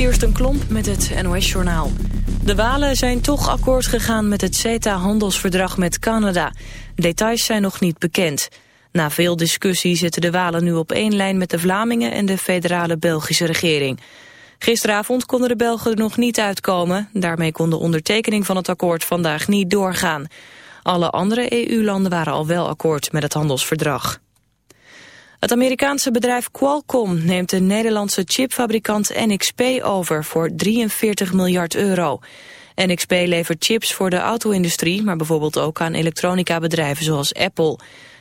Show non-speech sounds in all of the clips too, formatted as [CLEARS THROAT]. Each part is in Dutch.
Kirsten Klomp met het NOS-journaal. De Walen zijn toch akkoord gegaan met het CETA-handelsverdrag met Canada. Details zijn nog niet bekend. Na veel discussie zitten de Walen nu op één lijn met de Vlamingen... en de federale Belgische regering. Gisteravond konden de Belgen er nog niet uitkomen. Daarmee kon de ondertekening van het akkoord vandaag niet doorgaan. Alle andere EU-landen waren al wel akkoord met het handelsverdrag. Het Amerikaanse bedrijf Qualcomm neemt de Nederlandse chipfabrikant NXP over voor 43 miljard euro. NXP levert chips voor de auto-industrie, maar bijvoorbeeld ook aan elektronica-bedrijven zoals Apple.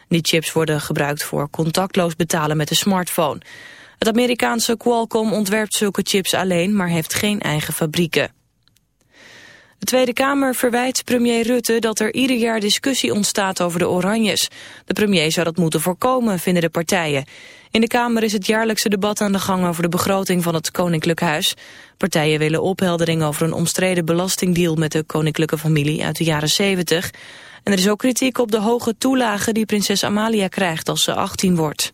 Die chips worden gebruikt voor contactloos betalen met de smartphone. Het Amerikaanse Qualcomm ontwerpt zulke chips alleen, maar heeft geen eigen fabrieken. De Tweede Kamer verwijt premier Rutte dat er ieder jaar discussie ontstaat over de Oranjes. De premier zou dat moeten voorkomen, vinden de partijen. In de Kamer is het jaarlijkse debat aan de gang over de begroting van het Koninklijk Huis. Partijen willen opheldering over een omstreden belastingdeal met de koninklijke familie uit de jaren 70. En er is ook kritiek op de hoge toelagen die prinses Amalia krijgt als ze 18 wordt.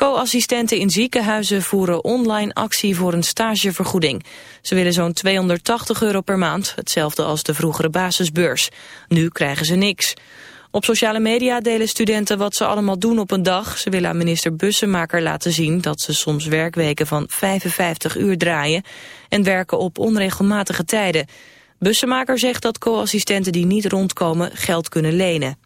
Co-assistenten in ziekenhuizen voeren online actie voor een stagevergoeding. Ze willen zo'n 280 euro per maand, hetzelfde als de vroegere basisbeurs. Nu krijgen ze niks. Op sociale media delen studenten wat ze allemaal doen op een dag. Ze willen aan minister Bussemaker laten zien dat ze soms werkweken van 55 uur draaien en werken op onregelmatige tijden. Bussemaker zegt dat co-assistenten die niet rondkomen geld kunnen lenen.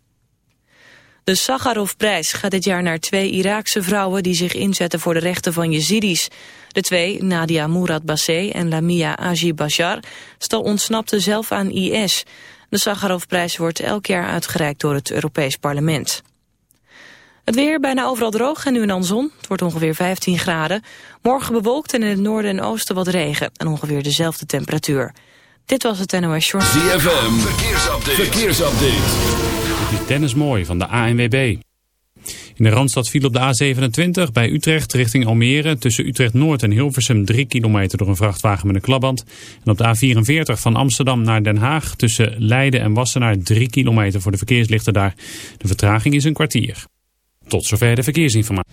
De Sakharovprijs gaat dit jaar naar twee Iraakse vrouwen die zich inzetten voor de rechten van Jezidis. De twee, Nadia Murad Bassé en Lamia Aji Bashar, stal ontsnapte zelf aan IS. De Sakharovprijs wordt elk jaar uitgereikt door het Europees Parlement. Het weer bijna overal droog en nu en dan zon. Het wordt ongeveer 15 graden. Morgen bewolkt en in het noorden en oosten wat regen. En ongeveer dezelfde temperatuur. Dit was het NOS Short. ZFM, verkeersupdate. verkeersupdate. Dit is Dennis Mooi van de ANWB. In de Randstad viel op de A27 bij Utrecht richting Almere... tussen Utrecht-Noord en Hilversum 3 kilometer door een vrachtwagen met een klapband. En op de A44 van Amsterdam naar Den Haag... tussen Leiden en Wassenaar 3 kilometer voor de verkeerslichten daar. De vertraging is een kwartier. Tot zover de verkeersinformatie.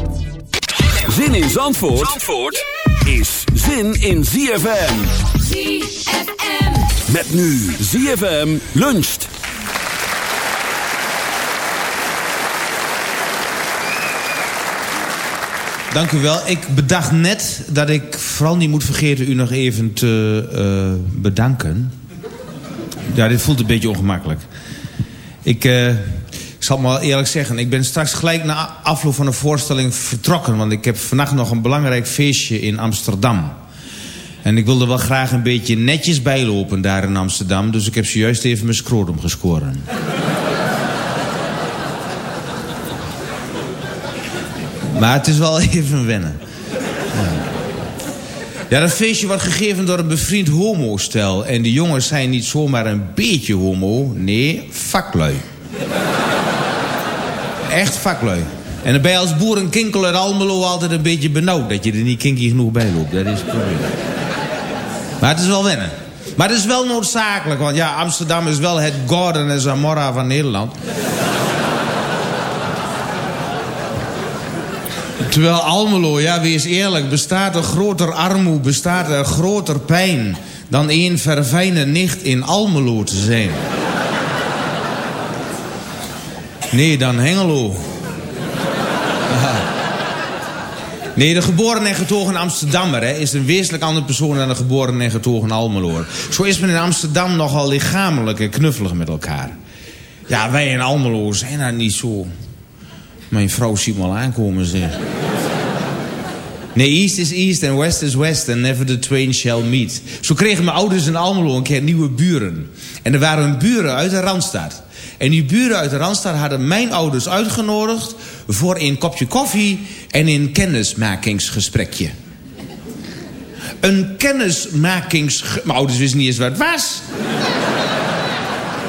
Zin in Zandvoort, Zandvoort is zin in ZFM. ZFM. Met nu ZFM luncht. Dank u wel. Ik bedacht net dat ik vooral niet moet vergeten u nog even te eh, bedanken. Ja, dit voelt een beetje ongemakkelijk. Ik, eh, ik zal maar eerlijk zeggen. Ik ben straks gelijk na afloop van de voorstelling vertrokken. Want ik heb vannacht nog een belangrijk feestje in Amsterdam. En ik wilde wel graag een beetje netjes bijlopen daar in Amsterdam. Dus ik heb zojuist even mijn scrotum gescoren. Maar het is wel [LAUGHS] even wennen. Ja. Dat feestje wordt gegeven door een bevriend homostel. En die jongens zijn niet zomaar een beetje homo. Nee, vaklui. Echt vaklui. En dan ben je als boerenkinkel uit Almelo altijd een beetje benauwd... dat je er niet kinky genoeg bij loopt. Dat is het. Maar het is wel wennen. Maar het is wel noodzakelijk, want ja, Amsterdam is wel het Gordon en Zamora van Nederland. Terwijl Almelo, ja, wees eerlijk, bestaat er groter armoede, bestaat er groter pijn... dan één verfijne nicht in Almelo te zijn. Nee, dan Hengelo. Nee, de geboren en getogen Amsterdammer hè, is een wezenlijk andere persoon dan de geboren en getogen Almeloer. Zo is men in Amsterdam nogal lichamelijk en knuffelig met elkaar. Ja, wij in Almelo zijn daar niet zo. Mijn vrouw ziet me al aankomen, zeg. Nee, East is East en West is West and never the twain shall meet. Zo kregen mijn ouders in Almelo een keer nieuwe buren. En er waren buren uit de Randstad. En die buren uit de Randstad hadden mijn ouders uitgenodigd... voor een kopje koffie en een kennismakingsgesprekje. Een kennismakings... Mijn ouders wisten niet eens wat het was.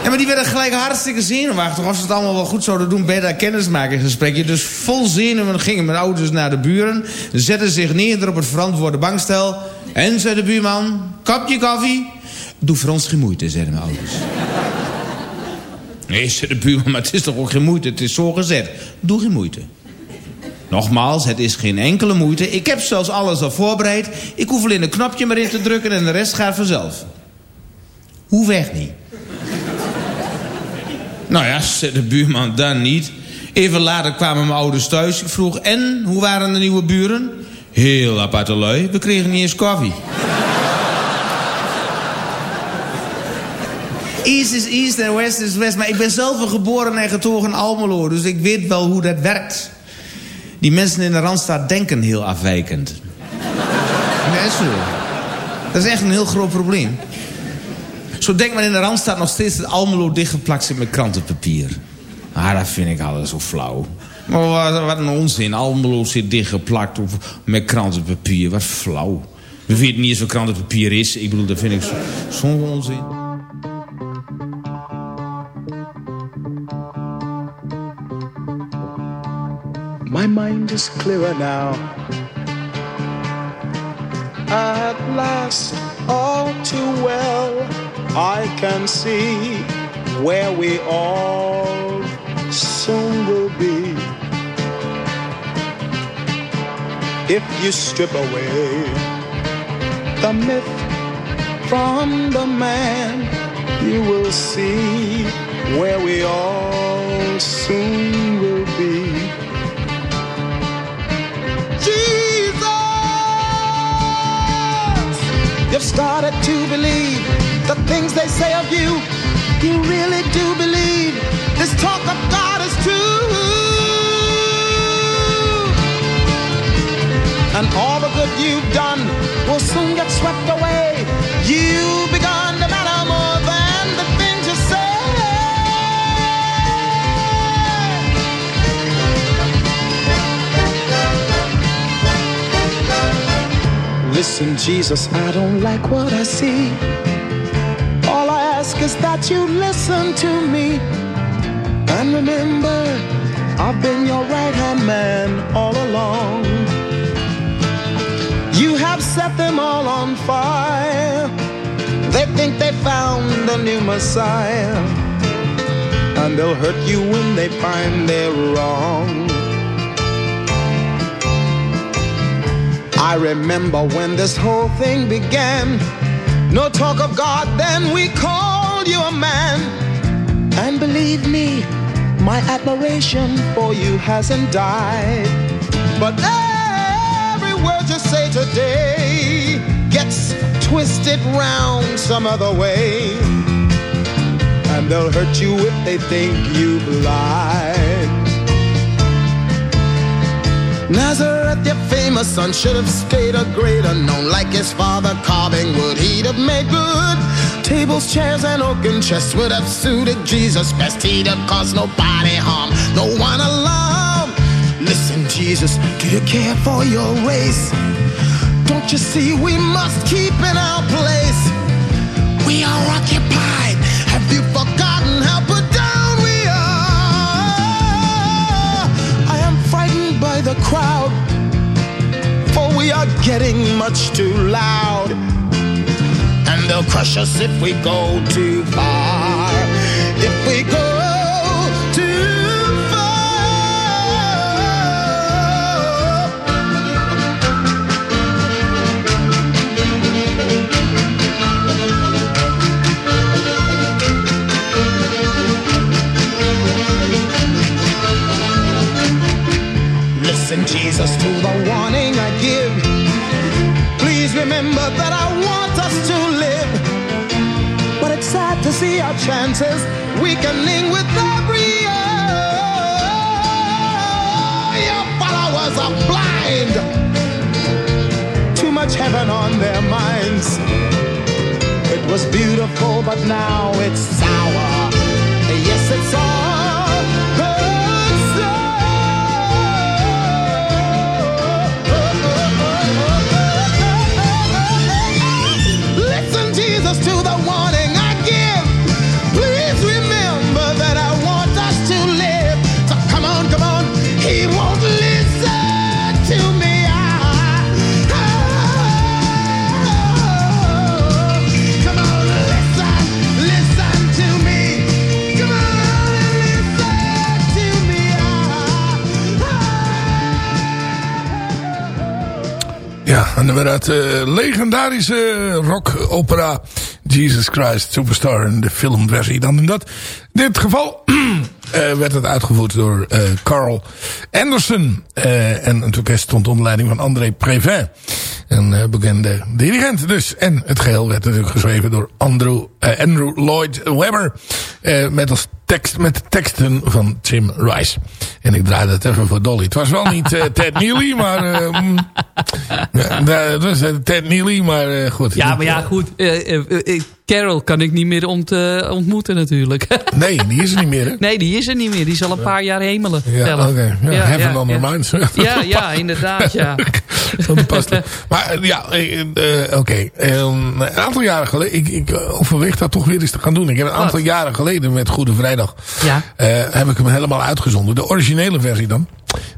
Ja, maar die werden gelijk hartstikke zenuwachtig. Of ze het allemaal wel goed zouden doen bij dat kennismakingsgesprekje. Dus vol zenuwen gingen mijn ouders naar de buren. Zetten zich neer op het verantwoorde bankstel. En, zei de buurman, kopje koffie? Doe voor ons geen moeite, zeiden mijn ouders. Nee, zei de buurman, maar het is toch ook geen moeite. Het is zo gezet. Doe geen moeite. Nogmaals, het is geen enkele moeite. Ik heb zelfs alles al voorbereid. Ik hoef alleen een knopje maar in te drukken en de rest gaat vanzelf. Hoe weg niet? nou ja, zei de buurman, dan niet. Even later kwamen mijn ouders thuis. Ik vroeg, en, hoe waren de nieuwe buren? Heel aparte lui. We kregen niet eens koffie. East is East en West is West. Maar ik ben zelf een geboren en getogen Almelo. Dus ik weet wel hoe dat werkt. Die mensen in de Randstad denken heel afwijkend. Zo. Dat is echt een heel groot probleem. Zo denkt men in de Randstad nog steeds dat Almelo dichtgeplakt zit met krantenpapier. Ah, dat vind ik altijd zo flauw. Wat, een onzin. Almelo zit dichtgeplakt of met krantenpapier. Wat flauw. We weten niet eens wat krantenpapier is. Ik bedoel, dat vind ik zo- zo'n onzin. My mind is clearer now. At last, all too well, I can see where we all soon will be. If you strip away the myth from the man, you will see where we all soon will be. You've started to believe the things they say of you. You really do believe this talk of God is true. And all the good you've done will soon get swept away. You've Listen, Jesus, I don't like what I see. All I ask is that you listen to me. And remember, I've been your right hand man all along. You have set them all on fire. They think they found a new Messiah. And they'll hurt you when they find they're wrong. I remember when this whole thing began. No talk of God, then we called you a man. And believe me, my admiration for you hasn't died. But every word you say today gets twisted round some other way. And they'll hurt you if they think you've lied. Nazareth, your famous son, should have stayed a greater known. Like his father carving wood, he'd have made good. Tables, chairs, and oaken chests would have suited Jesus best. He'd have caused nobody harm, no one alarm. Listen, Jesus, do you care for your race? Don't you see we must keep in our place? We are occupied. Have you forgotten the crowd, for we are getting much too loud. And they'll crush us if we go too far. If we go Listen, Jesus, to the warning I give. Please remember that I want us to live. But it's sad to see our chances weakening with every year. Your followers are blind. Too much heaven on their minds. It was beautiful, but now it's sour. Yes, it's all Ja, en dan weer uit de legendarische rock-opera Jesus Christ Superstar in de filmversie. Dan in dat dit geval [CLEARS THROAT] eh, werd het uitgevoerd door eh, Carl Anderson. Eh, en het orkest stond onder leiding van André Prévin. Een eh, bekende dirigent dus. En het geheel werd natuurlijk geschreven door Andrew, eh, Andrew Lloyd Webber. eh, met als tekst, met teksten van Tim Rice. En ik draaide het even voor Dolly. Het was wel niet eh, [LAUGHS] Ted Neely, maar... mm, ja, dat was eh, Ted Neely, maar goed. Ja, maar ja, goed. Carol kan ik niet meer ont, ontmoeten natuurlijk. [LAUGHS] Nee, die is er niet meer, hè? nee, die is er niet meer. Die is al een paar jaar hemelen. Ja, oké. Ja, heaven on their minds. [LAUGHS] Ja, ja, inderdaad, ja. Dat past. Maar ja, oké. Ehm, een aantal jaren geleden, ik, ik overweeg dat toch weer eens te gaan doen. Ik heb een aantal Wat? jaren geleden met Goede Vrijdag, Ja. eh, heb ik hem helemaal uitgezonden. De originele versie dan.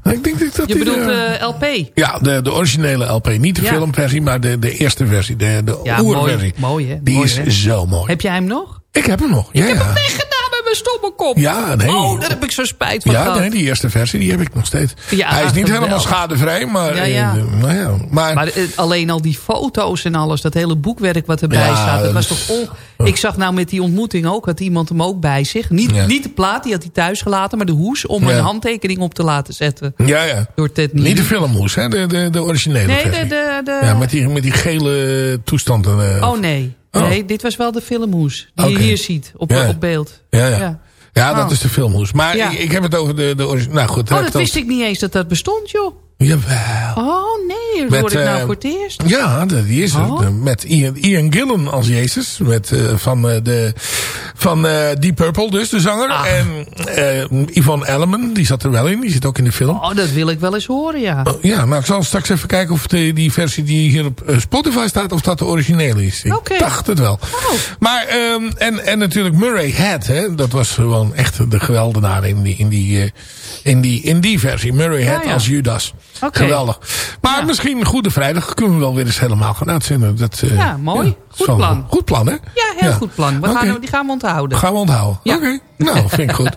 Ik denk dat Je bedoelt eh, eh, LP? ja, de, de originele LP. Niet de Ja. filmversie, maar de, de eerste versie. De, de Ja, oerversie. mooi, mooi, hè? Die Mooi, is hè? zo mooi. Heb jij hem nog? Ik heb hem nog. Ja, Ik heb hem weggedaan mijn stomme kop. Ja, nee. Oh, daar heb ik zo spijt van Ja, gehad. nee, die eerste versie die heb ik nog steeds. Ja, Hij is niet geweldig. helemaal schadevrij, maar... Ja, eh, ja. nou ja, maar, Maar eh, alleen al die foto's en alles, dat hele boekwerk wat erbij Ja, staat. Dat was dat toch on... Ik zag nou met die ontmoeting ook, had iemand hem ook bij zich. Niet, niet de plaat, die had hij thuis gelaten, maar de hoes om een handtekening op te laten zetten. ja, ja. Door Ted. Niet de filmhoes, hè? De, de, de originele Nee, versie. de... de, de... Ja, met die, met die gele toestanden. eh. Oh nee. Oh. Nee, dit was wel de filmhoes. Die je hier ziet op, Ja. op beeld. ja, ja. ja. Ja. dat Oh. is de filmhoes. Maar ik, ik heb het over de, de originele... Nou goed, Oh, heb dat wist ik niet eens dat dat bestond, joh. Jawel. Oh nee, dat hoor ik nou eh, voor het eerst. Ja, die is er. Oh. De- met Ian, Ian Gillan als Jezus. Met, eh, van eh, de, van eh Deep Purple dus, de zanger. Ach. En eh Yvonne Elliman, die zat er wel in. Die zit ook in de film. Oh, dat wil ik wel eens horen, ja. Oh, Ja, nou ik zal straks even kijken of de, die versie die hier op eh, Spotify staat, of dat de originele is. Ik dacht het wel. Oh. Maar, ehm, en, en natuurlijk Murray Head, hè, dat was gewoon echt de geweldenaar in die, in die, eh, in die, in die versie. Murray Ja, Head ja. als Judas. Geweldig. Maar Ja. misschien Goede Vrijdag kunnen we wel weer eens helemaal gaan uitzenden. Dat, eh, Ja, mooi. Goed plan. Goed plan, hè? Ja, heel goed plan. We Oké. gaan, die gaan we onthouden. Gaan we onthouden. Ja. Oké, nou, [LAUGHS] vind ik goed.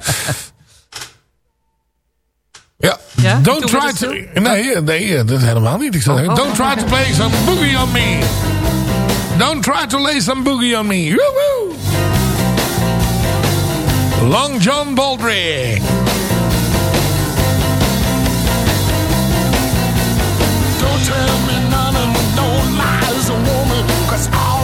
Ja, Ja? don't try dat to... Nee, nee, dat is helemaal niet. Ik Oh, oh, don't try to play some boogie on me. Don't try to lay some boogie on me. Long John Baldry. Tell me none of no lies, a woman, cause all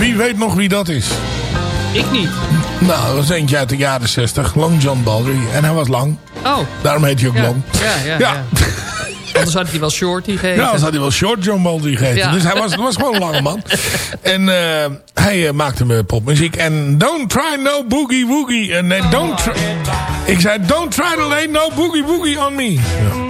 Wie weet nog wie dat is? Ik niet. Nou, dat was eentje uit de jaren 60. Long John Baldry. En hij was lang. Oh. Daarom heet hij ook Ja. Long. Ja, ja, ja. Anders had hij wel Shorty gegeten. Ja, anders had hij wel Short John Baldry gegeten. Ja. Dus hij was, was gewoon een lange man. En eh, hij eh, maakte me popmuziek. En don't try no boogie woogie. En nee, don't try... Ik zei, don't try to lay no boogie woogie on me. Ja.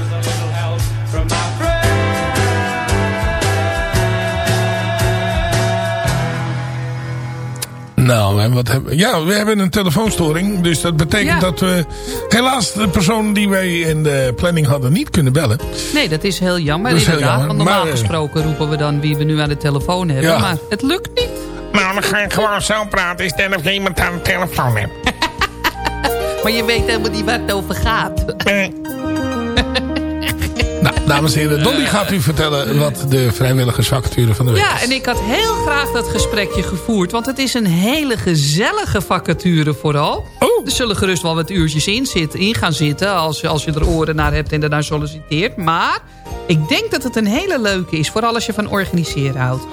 Nou, en wat hebben Ja, we hebben een telefoonstoring. Dus dat betekent Ja. dat we helaas de persoon die wij in de planning hadden niet kunnen bellen. Nee, dat is heel jammer Dat is heel inderdaad. jammer, Want normaal maar, eh, gesproken roepen we dan wie we nu aan de telefoon hebben. Ja. Maar het lukt niet. Nou, dan ga ik gewoon zo praten. Is er of je iemand aan de telefoon hebt. [LAUGHS] Maar je weet helemaal niet waar het over gaat. [LAUGHS] dames en heren, Dolly gaat u vertellen wat de vrijwilligersvacature van de week Ja, en ik had heel graag dat gesprekje gevoerd. Want het is een hele gezellige vacature vooral. Oh. Er zullen gerust wel wat uurtjes in, zitten, in gaan zitten... Als, je- als je er oren naar hebt en daarnaar solliciteert. Maar ik denk dat het een hele leuke is. Vooral als je van organiseren houdt.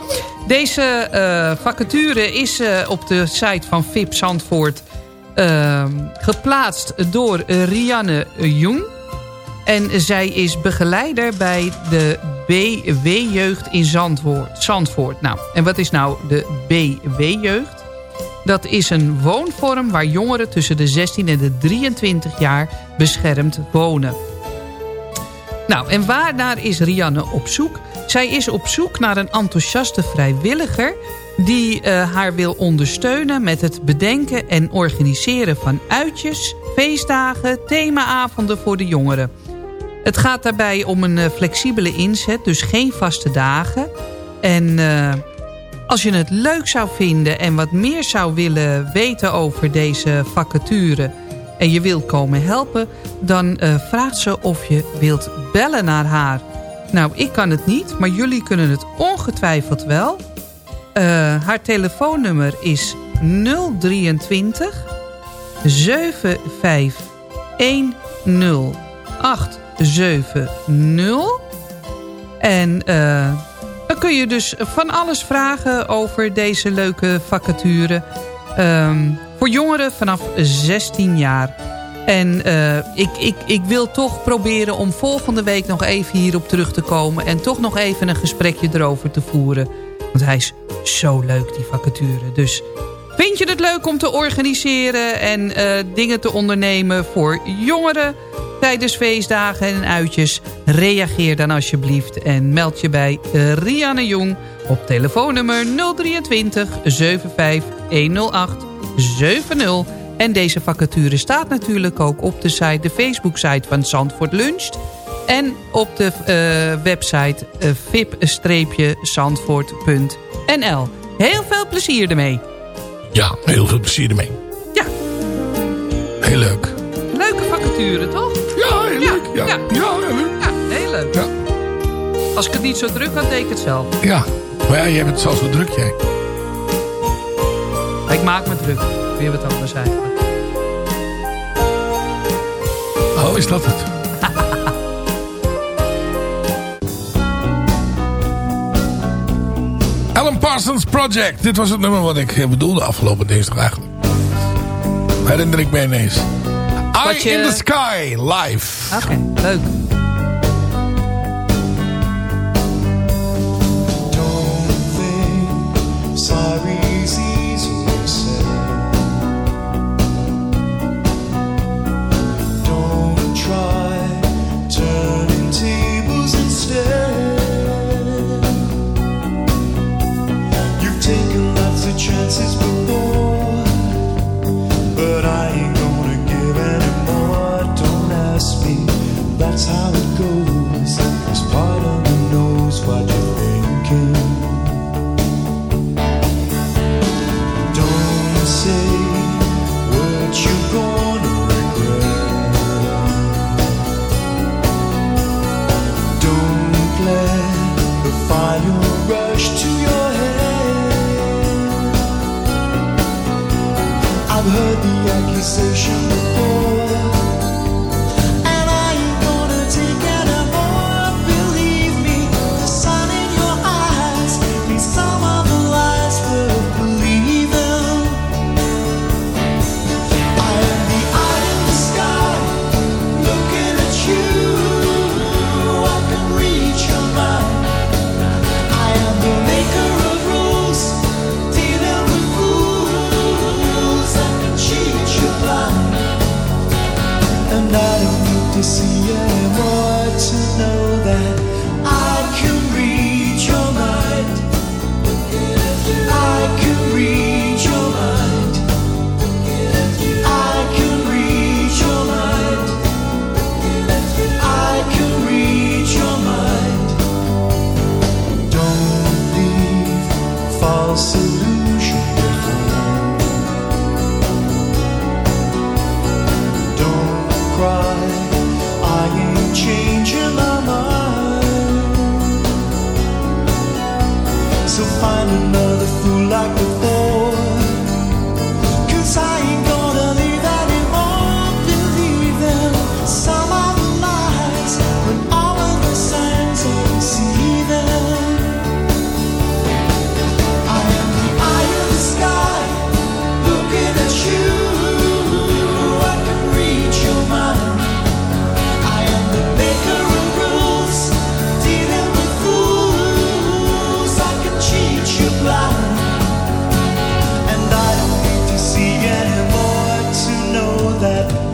Deze eh, vacature is eh, op de site van VIP Zandvoort... eh, geplaatst door Rianne Jong... En zij is begeleider bij de BW-jeugd in Zandvoort. Zandvoort. Nou, en wat is nou de BW-jeugd? Dat is een woonvorm waar jongeren tussen de 16 en de 23 jaar beschermd wonen. Nou, en waarnaar is Rianne op zoek? Zij is op zoek naar een enthousiaste vrijwilliger... die eh, haar wil ondersteunen met het bedenken en organiseren van uitjes... feestdagen, themaavonden voor de jongeren. Het gaat daarbij om een eh, flexibele inzet, dus geen vaste dagen. En eh, als je het leuk zou vinden en wat meer zou willen weten over deze vacature... en je wilt komen helpen, dan eh, vraagt ze of je wilt bellen naar haar. Nou, ik kan het niet, maar jullie kunnen het ongetwijfeld wel. Haar telefoonnummer is 023 751 0870. En eh, dan kun je dus van alles vragen over deze leuke vacature. Ehm, voor jongeren vanaf 16 jaar. En eh, ik, ik, ik wil toch proberen om volgende week nog even hierop terug te komen. En toch nog even een gesprekje erover te voeren. Want hij is zo leuk, die vacature. Dus vind je het leuk om te organiseren en eh, dingen te ondernemen voor jongeren tijdens feestdagen en uitjes? Reageer dan alsjeblieft en meld je bij eh, Rianne Jong op telefoonnummer 023 75 108 70. En deze vacature staat natuurlijk ook op de site, de Facebook-site van Zandvoort Luncht. En op de eh, website uh, vip-zandvoort.nl. Heel veel plezier ermee. Ja, heel veel plezier ermee. Ja. Heel leuk. Leuke vacature, toch? Ja, heel leuk. Ja, ja. heel leuk. Ja, heel leuk. Ja. Als ik het niet zo druk had, deed ik het zelf. Ja, maar ja, jij hebt het zelfs zo druk, jij. Ik maak me druk. Weer wat anders eigenlijk. Oh, is dat het? Parsons Project. Dit was het nummer wat ik eh, bedoelde afgelopen dinsdag eigenlijk. Herinner ik me ineens. Eye in the Sky, live. Oké, leuk. conversation that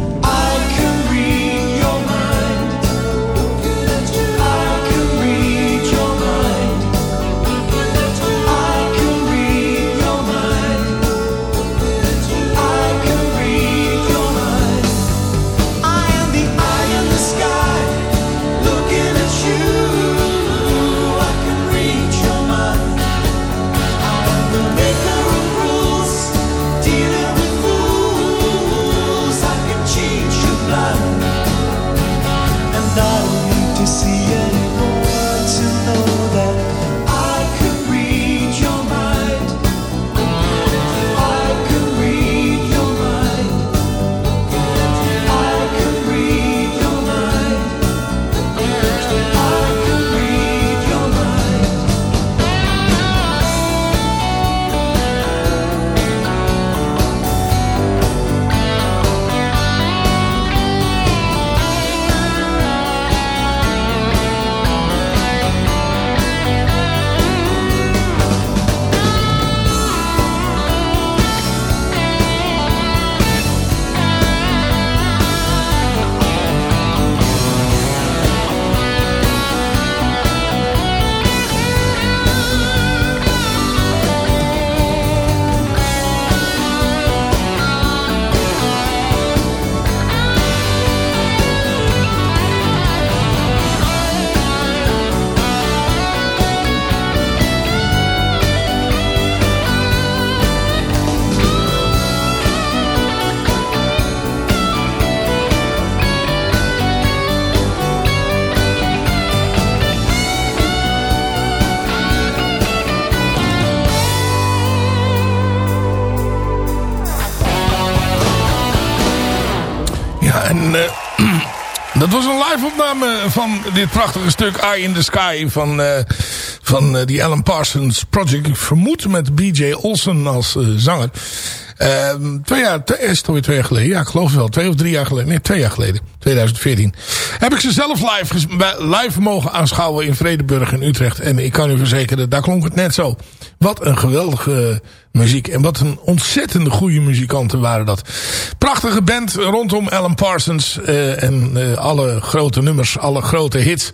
Eh, [CLEARS THROAT] dat was een live opname van dit prachtige stuk Eye in the Sky van, eh, van eh, die Alan Parsons Project. Ik vermoed met BJ Olsen als zanger. Ehm, twee jaar, twee, is het alweer twee jaar geleden? Ja, ik geloof het wel. Twee of drie jaar geleden. Nee, twee jaar geleden. 2014. Heb ik ze zelf live, live mogen aanschouwen in Vredeburg in Utrecht. En ik kan u verzekeren, daar klonk het net zo. Wat een geweldige muziek. En wat een ontzettende goede muzikanten waren dat. Prachtige band rondom Alan Parsons. eh, en eh, alle grote nummers, alle grote hits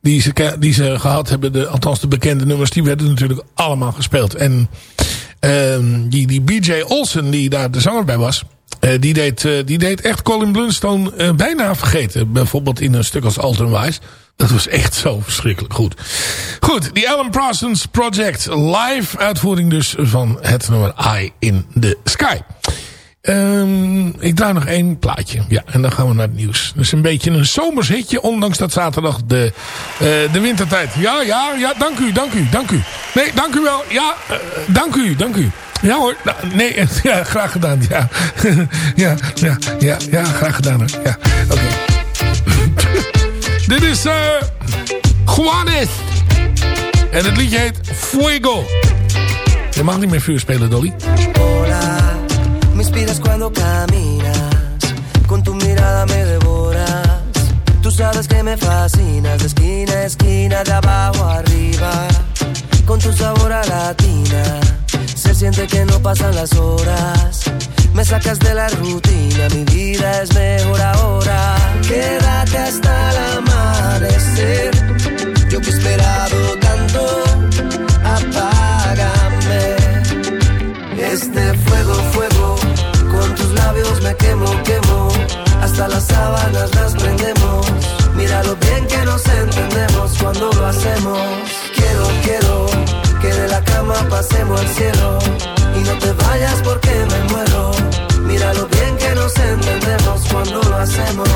die ze, die ze gehad hebben. De, althans de bekende nummers, die werden natuurlijk allemaal gespeeld. En die, die B.J. Olsen, die daar de zanger bij was... eh, die, deed, eh, die deed echt Colin Blunstone eh, bijna vergeten. Bijvoorbeeld in een stuk als Alton Wise. Dat was echt zo verschrikkelijk goed. Goed, die Alan Parsons Project. Live uitvoering dus van het nummer Eye in the Sky. Ehm, ik draai nog één plaatje. Ja, en dan gaan we naar het nieuws. Dus een beetje een zomers hitje, ondanks dat zaterdag de, eh, de wintertijd. Ja, ja, ja, dank u, dank u, dank u. Nee, dank u wel. Ja, eh, dank u, dank u. Ja hoor, nee, [LAUGHS] ja, graag gedaan. Ja, [LAUGHS] ja, ja, ja, ja, graag gedaan. hoor. Ja, oké. [LAUGHS] Dit is eh Juanes. En het liedje heet Fuego. Je mag niet meer vuur spelen, Dolly. Hola, cuando caminas, con tu mirada me devoras. Tú sabes que me fascinas, de esquina a esquina, de abajo arriba, con tu sabor a latina. Se siente que no pasan las horas, me sacas de la rutina, mi vida Hasta las sábanas las prendemos. Mira lo bien que nos entendemos cuando lo hacemos. Quiero, quiero que de la cama pasemos al cielo. Y no te vayas porque me muero. Mira lo bien que nos entendemos cuando lo hacemos.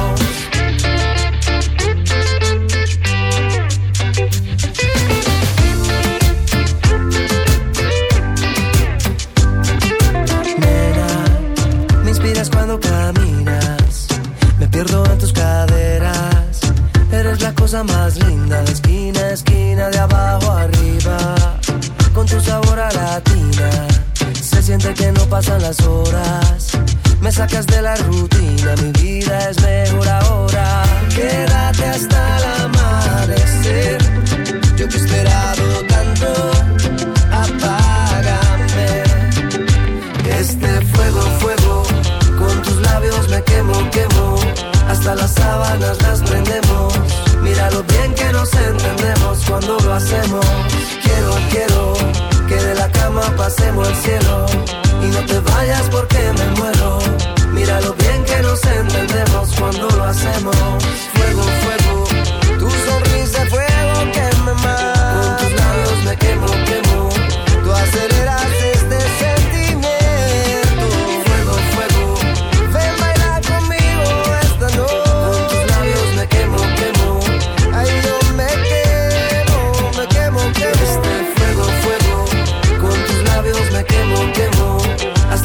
Cosa más linda de esquina a esquina, de abajo arriba. Con tu sabor a latina. Se siente que no pasan las horas. Me sacas de la rutina, mi vida es mejor ahora. Quédate hasta el amanecer. Yo que he esperado tanto, apágame. Este fuego, fuego, con tus labios me quemo, quemo. Hasta las sábanas las prendemos. Mira lo bien que nos entendemos cuando lo hacemos. Quiero, quiero que de la cama pasemos al cielo. Y no te vayas porque me muero. Mira lo bien que nos entendemos cuando lo hacemos. Fuego, fuego, tu sonrisa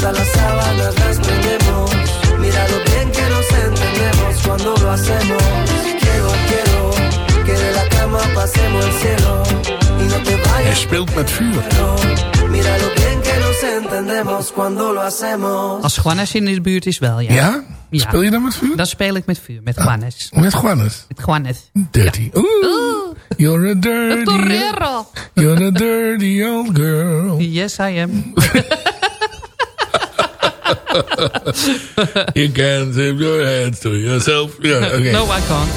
Hasta las sábanas las prendemos. Mira lo bien que nos entendemos cuando lo hacemos. Quiero, quiero que de la cama pasemos al cielo. Y no te Hij vayas. speelt met vuur. Mira lo bien que nos entendemos cuando lo hacemos. Als Juanes in de buurt is wel, ja. Ja? Speel je dan met vuur? Dan speel ik met vuur, met Juanes. Met Juanes. Met Juanes. Dirty. Oeh. You're a dirty. Torero. You're a dirty old girl. Yes, I am. [LAUGHS] [LAUGHS] You can't save your hands to yourself. Ja, [LAUGHS] oké. No, I can't. [LAUGHS]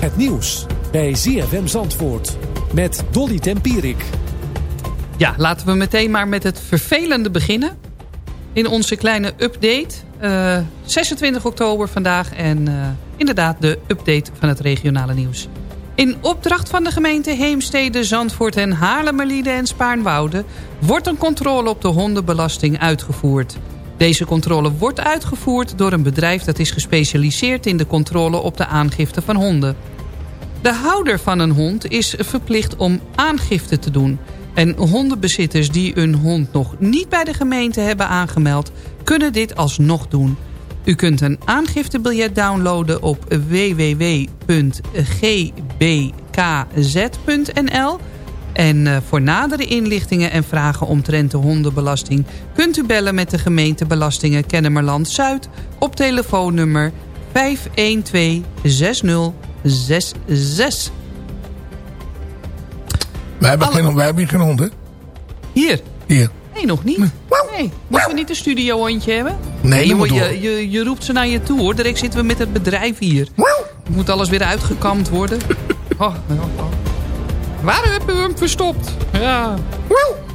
Het nieuws bij ZFM Zandvoort met Dolly Tempierik. Ja, laten we meteen maar met het vervelende beginnen. In onze kleine update. Eh, 26 oktober vandaag en eh, inderdaad de update van het regionale nieuws. In opdracht van de gemeente Heemstede, Zandvoort en Haarlemmerlieden en Spaarnwoude... wordt een controle op de hondenbelasting uitgevoerd. Deze controle wordt uitgevoerd door een bedrijf dat is gespecialiseerd in de controle op de aangifte van honden. De houder van een hond is verplicht om aangifte te doen. En hondenbezitters die hun hond nog niet bij de gemeente hebben aangemeld... kunnen dit alsnog doen. U kunt een aangiftebiljet downloaden op www.gbkz.nl... En eh, voor nadere inlichtingen en vragen omtrent de hondenbelasting... kunt u bellen met de gemeente Belastingen Kennemerland-Zuid... op telefoonnummer 512-6066. Wij hebben, geen, wij hebben hier geen hond, hè? Hier? Hier. Nee, nog niet. Nee. Moeten we niet een studio-hondje hebben? Nee, je, moet je, je, je roept ze naar je toe, hoor. Direct zitten we met het bedrijf hier. Moet alles weer uitgekamd worden. [LAUGHS] Oh, oh, oh. Waar hebben we hem verstopt? Ja.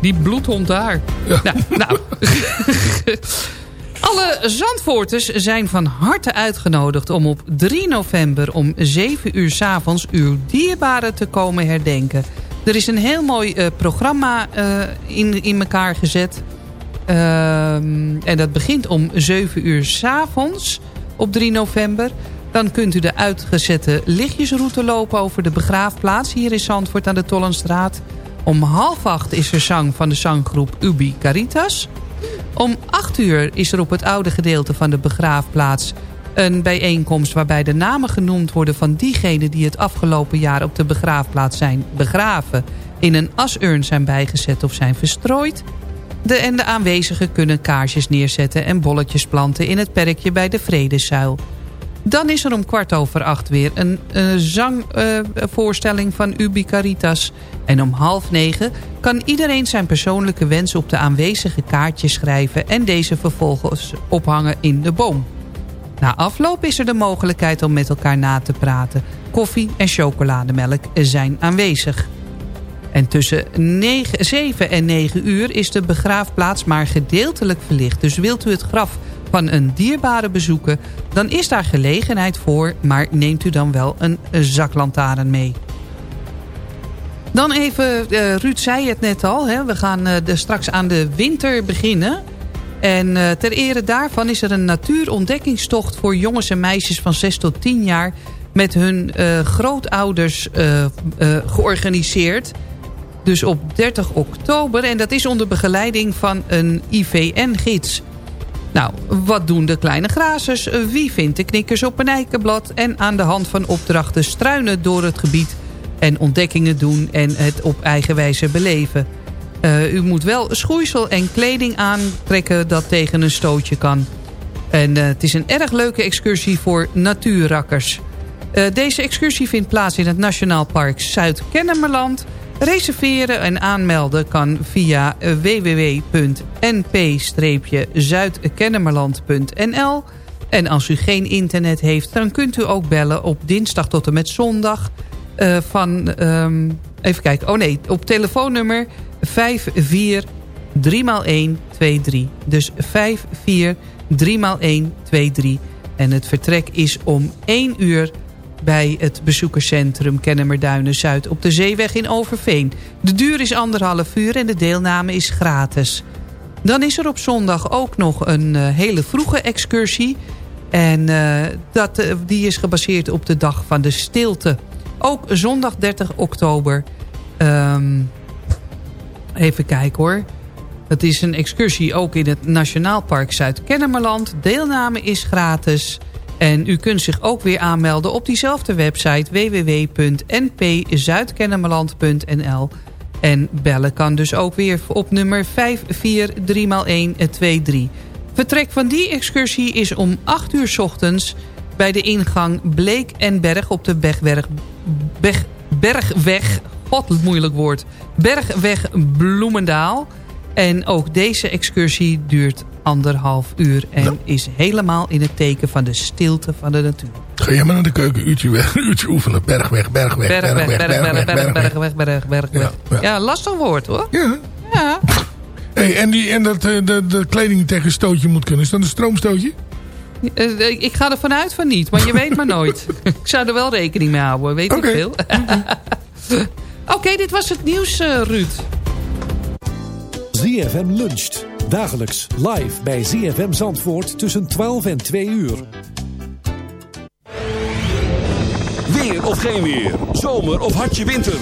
Die bloedhond daar. Nou, nou. [LAUGHS] Alle Zandvoorters zijn van harte uitgenodigd om op 3 november om 7 uur 's avonds uw dierbaren te komen herdenken. Er is een heel mooi eh, programma eh, in, in elkaar gezet. Ehm, en dat begint om 7 uur 's avonds op 3 november. Dan kunt u de uitgezette lichtjesroute lopen over de begraafplaats hier in Zandvoort aan de Tollenstraat. Om half acht is er zang van de zanggroep Ubi Caritas. Om 8 uur is er op het oude gedeelte van de begraafplaats een bijeenkomst waarbij de namen genoemd worden van diegenen die het afgelopen jaar op de begraafplaats zijn begraven, in een asurn zijn bijgezet of zijn verstrooid. De en de aanwezigen kunnen kaarsjes neerzetten en bolletjes planten in het perkje bij de Vredezuil. Dan is er om kwart over acht weer een uh, zangvoorstelling van Ubi Caritas. En om half negen kan iedereen zijn persoonlijke wens op de aanwezige kaartjes schrijven... en deze vervolgens ophangen in de boom. Na afloop is er de mogelijkheid om met elkaar na te praten. Koffie en chocolademelk zijn aanwezig. En tussen 9, 7 en 9 uur is de begraafplaats maar gedeeltelijk verlicht. Dus wilt u het graf van een dierbare bezoeken... dan is daar gelegenheid voor, maar neemt u dan wel een zaklantaarn mee. Dan even, uh, Ruud zei het net al, hè, we gaan uh, de, straks aan de winter beginnen... En uh, ter ere daarvan is er een natuurontdekkingstocht voor jongens en meisjes van 6 tot 10 jaar... met hun uh, grootouders uh, georganiseerd. Dus op 30 oktober. En dat is onder begeleiding van een IVN-gids. Nou, wat doen de kleine grazers? Wie vindt de knikkers op een eikenblad? En aan de hand van opdrachten struinen door het gebied... en ontdekkingen doen en het op eigen wijze beleven... Uh, u moet wel schoeisel en kleding aantrekken dat tegen een stootje kan. En uh, het is een erg leuke excursie voor natuurrakkers. Uh, deze excursie vindt plaats in het Nationaal Park Zuid-Kennemerland. Reserveren en aanmelden kan via www.np-zuidkennemerland.nl En als u geen internet heeft, dan kunt u ook bellen op dinsdag tot en met zondag... van, um, even kijken, oh nee, op telefoonnummer 54 3 x 1 23. Dus 54 3 x 1 23. En het vertrek is om 1 uur bij het bezoekerscentrum Kennemerduinen Zuid op de Zeeweg in Overveen. De duur is anderhalf uur en de deelname is gratis. Dan is er op zondag ook nog een uh, hele vroege excursie. En uh, dat, uh, die is gebaseerd op de dag van de stilte. Ook zondag 30 oktober. Um, Even kijken hoor. Het is een excursie ook in het Nationaal Park Zuid-Kennemerland. Deelname is gratis. En u kunt zich ook weer aanmelden op diezelfde website www.npzuidkennemerland.nl En bellen kan dus ook weer op nummer 543x123. Vertrek van die excursie is om 8 uur s ochtends bij de ingang Bleek en Berg op de Bergweg, Berg, Bergweg god moeilijk woord. Bergweg Bloemendaal. En ook deze excursie duurt anderhalf uur. En is helemaal in het teken van de stilte van de natuur. Ga jij maar naar de keuken uurtje, weg, [LAUGHS] uurtje oefenen. Bergweg, bergweg, bergweg, bergweg, bergweg, bergweg, bergweg, bergweg. Ja, ja. lastig woord hoor. Ja. Ja. [LAUGHS] Hey, en die, en dat de, de kleding tegen stootje moet kunnen. Is dat een stroomstootje? Ik ga er vanuit van niet, maar je weet maar nooit. [LAUGHS] ik zou er wel rekening mee houden, weet ik veel. Oké, okay, dit was het nieuws, uh, Ruud. ZFM luncht. Dagelijks live bij ZFM Zandvoort tussen 12 en 2 uur. Weer Weer of geen weer. Zomer of hartje winter.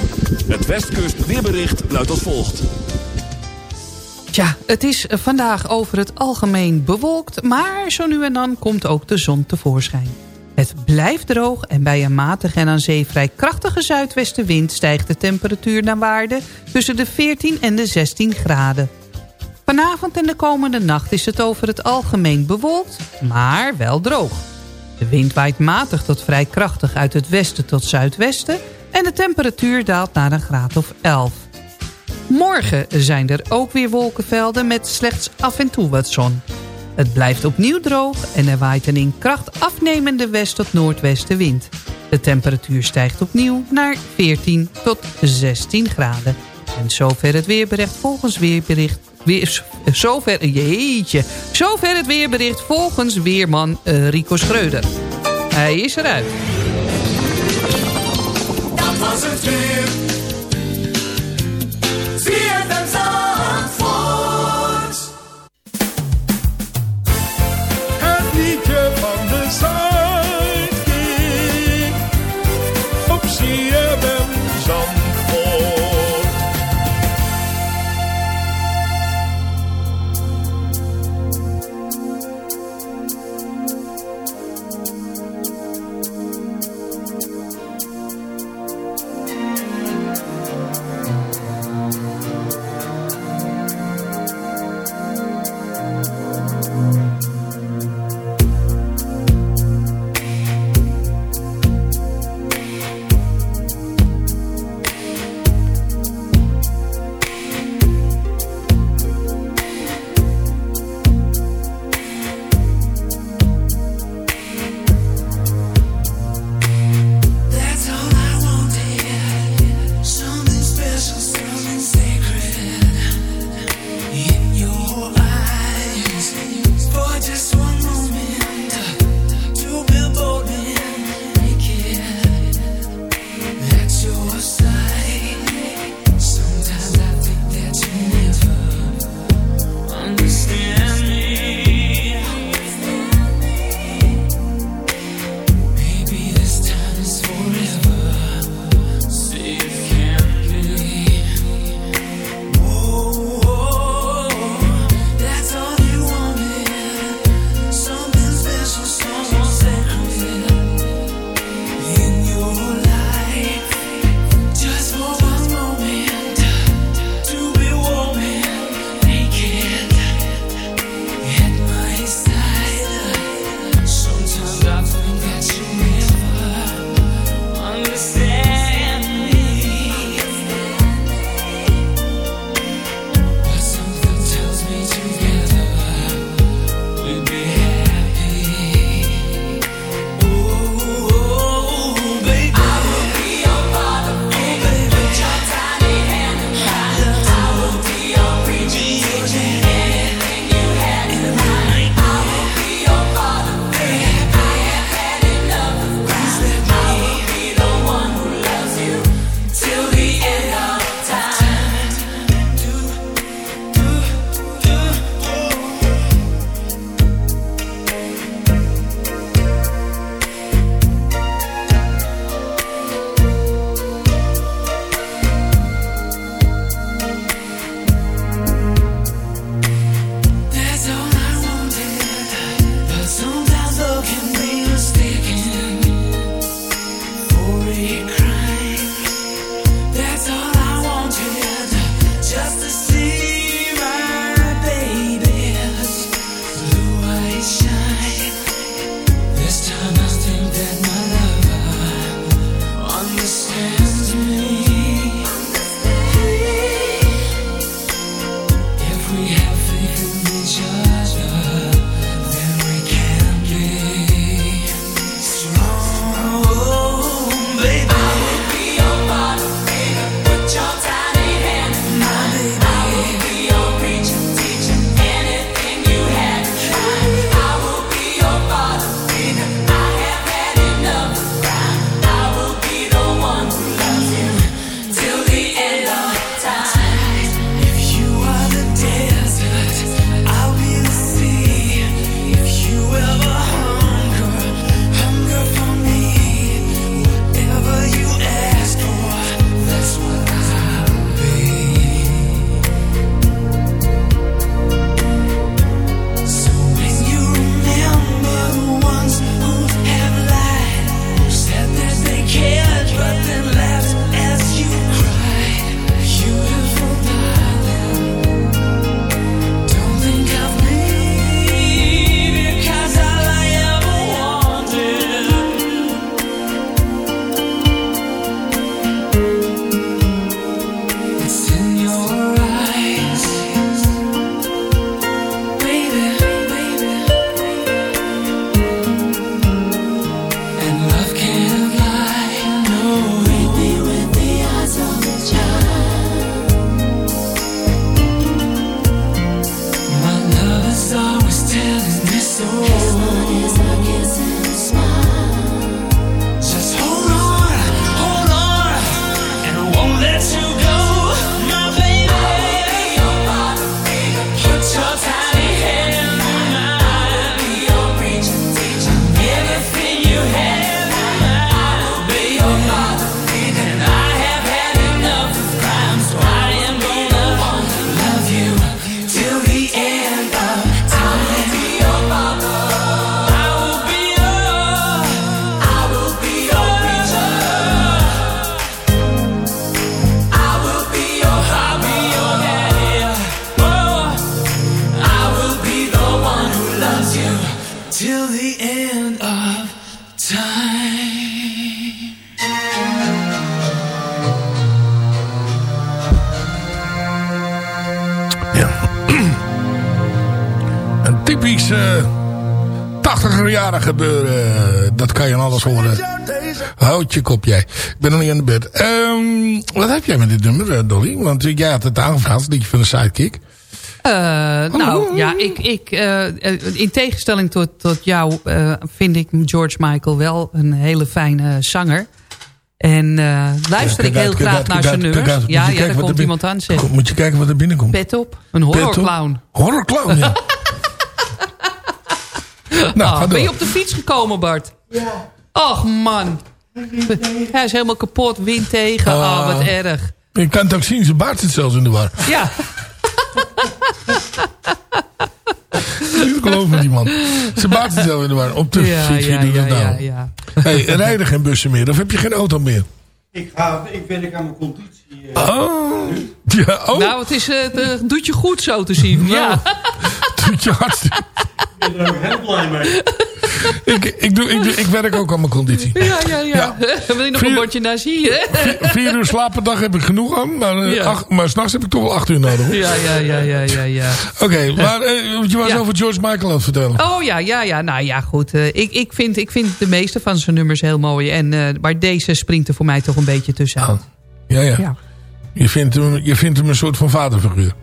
Het Westkust weerbericht luidt als volgt. Tja, het is vandaag over het algemeen bewolkt... maar zo nu en dan komt ook de zon tevoorschijn. Het blijft droog en bij een matige en aan zee vrij krachtige zuidwestenwind... stijgt de temperatuur naar waarde tussen de 14 en de 16 graden. Vanavond en de komende nacht is het over het algemeen bewolkt, maar wel droog. De wind waait matig tot vrij krachtig uit het westen tot zuidwesten... en de temperatuur daalt naar een graad of 11. Morgen zijn er ook weer wolkenvelden met slechts af en toe wat zon. Het blijft opnieuw droog en er waait een in kracht afnemende west- tot noordwestenwind. De temperatuur stijgt opnieuw naar 14 tot 16 graden. En zover het weerbericht volgens weerbericht... Weer, zover, jeetje, zover het weerbericht volgens weerman eh, Rico Schreuder. Hij is eruit. Dat was het weer. [CLEARS THROAT] Een typisch eh 80er jaren gebeuren. Dat kan je aan alles horen. Houd je kop jij. Ik ben nog niet aan de bed. Ehm, wat heb jij met dit nummer, eh, Dolly? Want jij had het aangevraagd, dat je van de sidekick. Eh, nou, ja, ik, ik, eh, eh, in tegenstelling tot, tot jou eh, vind ik George Michael wel een hele fijne zanger. En eh, luister ik heel graag naar zijn nummers. Ja, ja, daar komt iemand aan zeggen. Moet je kijken wat er binnenkomt. Pet op, een horrorclown. Horrorclown, ja. [LAUGHS] nou, ga ben je op de fiets gekomen, Bart? Ja. Och, man. Hij is helemaal kapot, wind tegen. Ah, Ah. wat erg. Je kan het ook zien, zijn baard zit zelfs in de war. Ja. [LAUGHS] Niet te geloven, die man. Zijn baard zit zelfs in de war. Op de Ja, fiets, wie ja, doet ja, dat nou? ja, ja. Hey, rijden geen bussen meer? Of heb je geen auto meer? Ik, ga, ik werk aan mijn conditie. Oh. Ja, oh. Nou, het, is, eh, het eh, doet je goed zo te zien. Ja. [LAUGHS] je. Ik ben er ook heel blij mee. ik, ik, doe, ik, doe, ik werk ook aan mijn conditie. Ja, ja, ja. [LAUGHS] Wil je nog Vier- een bordje nazi, hè? Vier, vier uur slapen per dag heb ik genoeg aan. Maar, eh, Ja. acht- maar s'nachts heb ik toch wel acht uur nodig. hoor. Ja, ja, ja, ja, ja, ja. Oké, maar eh, je was Ja. over George Michael aan het vertellen. Oh ja, ja, ja. Nou ja, goed. Eh, ik, ik, vind, ik vind de meeste van zijn nummers heel mooi. En, eh, maar deze springt er voor mij toch een beetje tussenuit. Ja, ja. Ja. Je, vindt hem, je vindt hem een soort van vaderfiguur.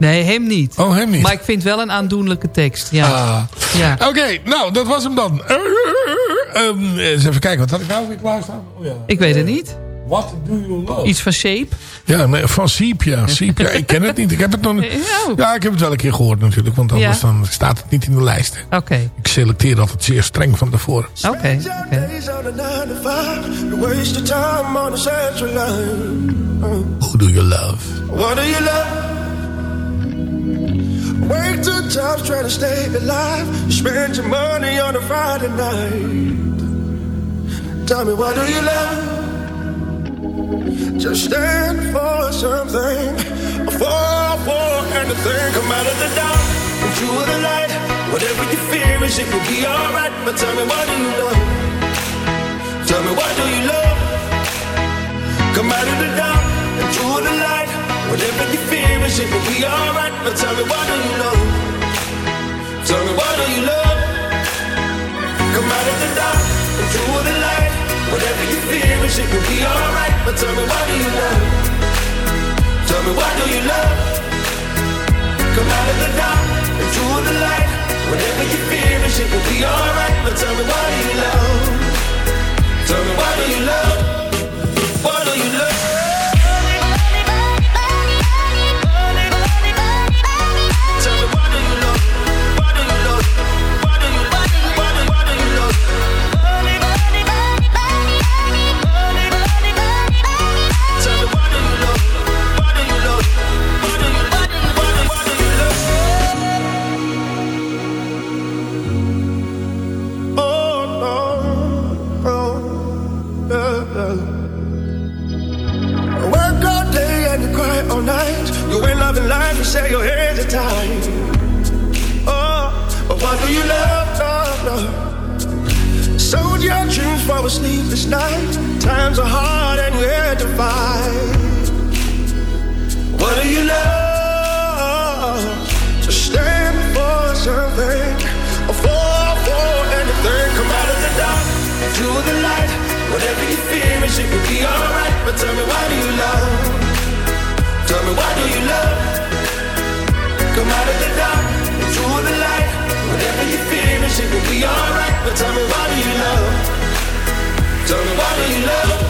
Nee, hem niet. Oh, hem niet. Maar ik vind wel een aandoenlijke tekst. Ja. Ah. ja. Oké, nou, dat was hem dan. Eh, eens even kijken, wat had ik nou weer klaarstaan? Oh, ja. Ik weet het niet. What do you love? Iets van Shape. Ja, nee, van Siep, ja. Siep, ja. Ik ken het niet. Ik heb het nog niet. [LAUGHS] Oh. Ja, ik heb het wel een keer gehoord natuurlijk. Want anders Ja. dan staat het niet in de lijst. Oké. Ik selecteer altijd zeer streng van tevoren. Oké. oké. Days on the 9 to 5, you waste your time on the central line. Who do you love? What do you love? Wake two times trying to stay alive. You spend your money on a Friday night. Tell me, what do you love? Just stand for something. Fall for anything. Come out of the dark into the light. Whatever you fear is, it will be alright. But tell me, what do you love? Tell me, what do you love? Come out of the dark into the light. Whatever you fear is, it will be alright. But tell me, what do you love? Tell me, what do you love? Come out of the dark into the light. Whatever you fear is, it will be alright. But tell me, what do you love? Tell me, what do you love? Come out of the dark into the light. Whatever you fear is, it will be alright. But tell me, what do you love? Tell me, what do you love? For a sleepless night. Times are hard and to fight. What do you love? To stand for something, or fall for anything. Come out of the dark into the light. Whatever you fear it will be alright. But tell me, why do you love? Tell me, why do you love? Come out of the dark into the light. Whatever you fear it will be alright. But tell me, why do you love? Tell me, why do you love?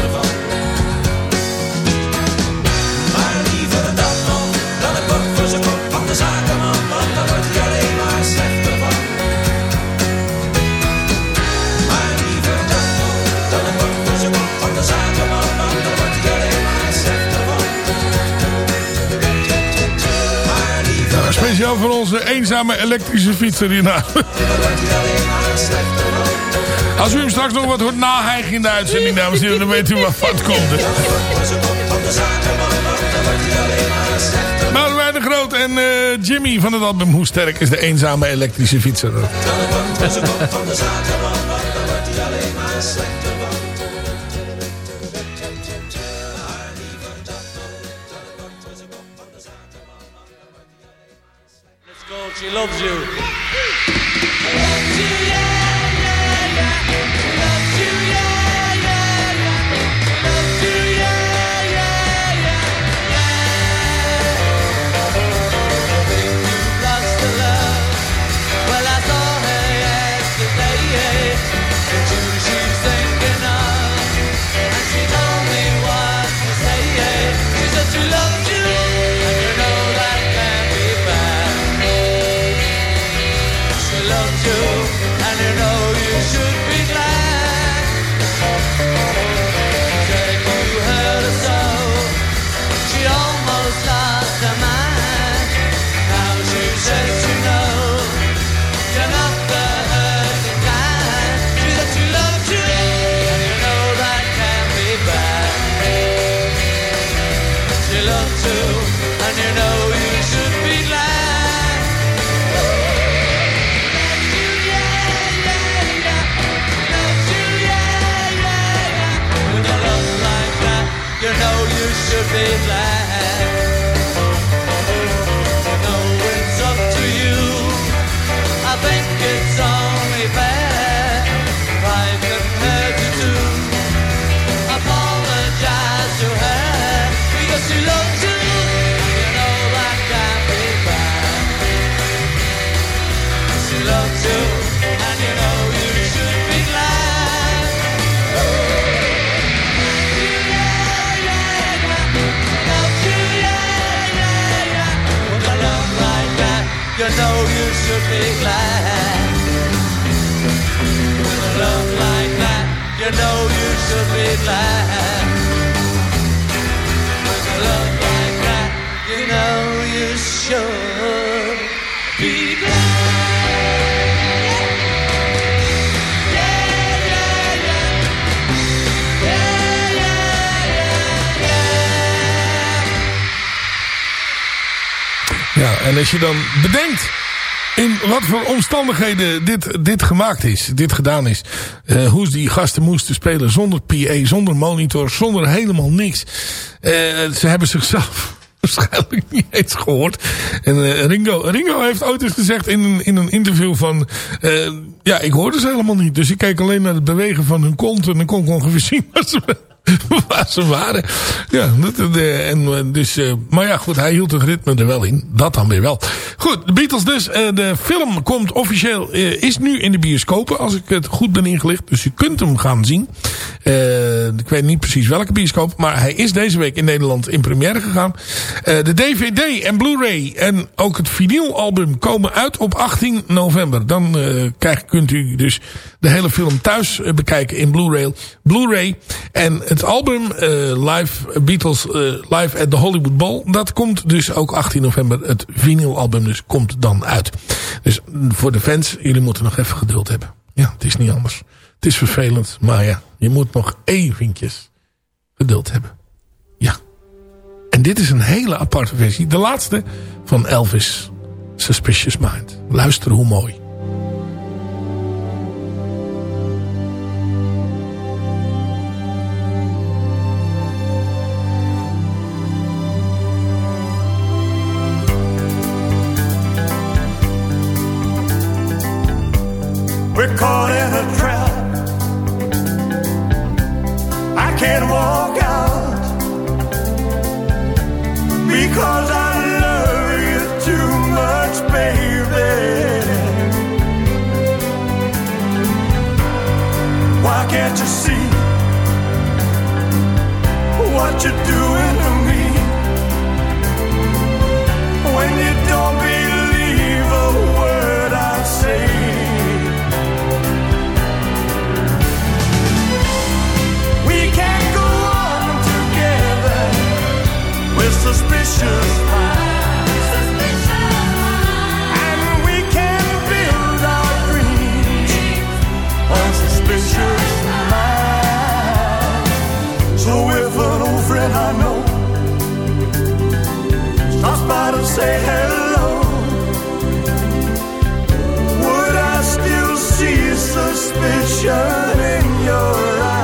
Nou, voor onze eenzame elektrische fietser hierna. Als u hem straks nog wat hoort nahijgen in de uitzending, dames en heren, dan weet u wat wat komt. Boudewijn de Groot en eh, Jimmy van het album Hoe Sterk is de eenzame elektrische fietser. Loves You. Ja, en als je dan bedenkt in wat voor omstandigheden dit, dit gemaakt is, dit gedaan is. eh, hoe die gasten moesten spelen zonder PA, zonder monitor, zonder helemaal niks. Eh, ze hebben zichzelf waarschijnlijk niet eens gehoord. En eh, Ringo, Ringo heeft ooit eens gezegd in een, in een interview van... eh, ja, ik hoorde ze helemaal niet. Dus ik keek alleen naar het bewegen van hun kont en dan kon ik ongeveer [LAUGHS] zien waar ze, [LAUGHS] waar ze waren. Ja, eh, en, eh, dus, eh, maar ja, goed, hij hield het ritme er wel in. Dat dan weer wel. Goed, de Beatles dus. De film komt officieel, is nu in de bioscopen, als ik het goed ben ingelicht. Dus je kunt hem gaan zien. Ik weet niet precies welke bioscoop, maar hij is deze week in Nederland in première gegaan. De DVD en Blu-ray en ook het vinylalbum komen uit op 18 november. Dan kunt u dus de hele film thuis bekijken in Blu-ray. Blu-ray en het album eh, Live Beatles eh, Live at the Hollywood Bowl. Dat komt dus ook 18 november. Het vinylalbum dus komt dan uit. Dus voor de fans, jullie moeten nog even geduld hebben. Ja, het is niet anders. Het is vervelend, maar ja, je moet nog eventjes geduld hebben. Ja. En dit is een hele aparte versie. De laatste van Elvis Suspicious Mind. Luister hoe mooi. I can't walk out because I love you too much, baby. Why can't you see what you're doing suspicion and we can build our dreams on suspicious minds. So if an old friend I know stops by to say hello, would I still see suspicion in your eyes?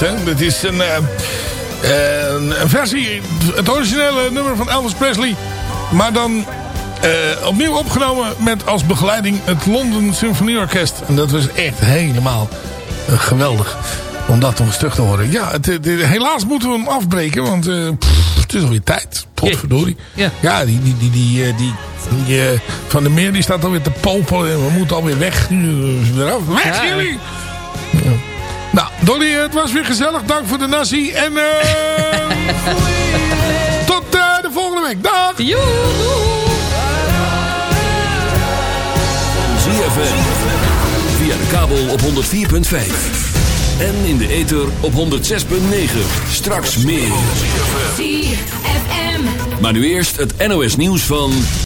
Hè. Dit is een, eh, een, een versie, het originele nummer van Elvis Presley. Maar dan Eh, opnieuw opgenomen met als begeleiding het London Symfonieorkest. En dat was echt helemaal geweldig om dat nog een stuk te horen. Ja, het, het- helaas moeten we hem afbreken, want eh, pff, het is alweer tijd. Potverdorie. Ja. Ja, die, die, die, die, die, die, Van der Meer die staat alweer te popelen. en We moeten alweer weg. Eraf. Weg Ja. jullie! Nou, Dolly, het was weer gezellig. Dank voor de nasi. En eh, [LAUGHS] tot eh, de volgende week. Dag! ZFM. Via de kabel op 104.5. En in de ether op 106.9. Straks meer. Maar nu eerst het NOS nieuws van...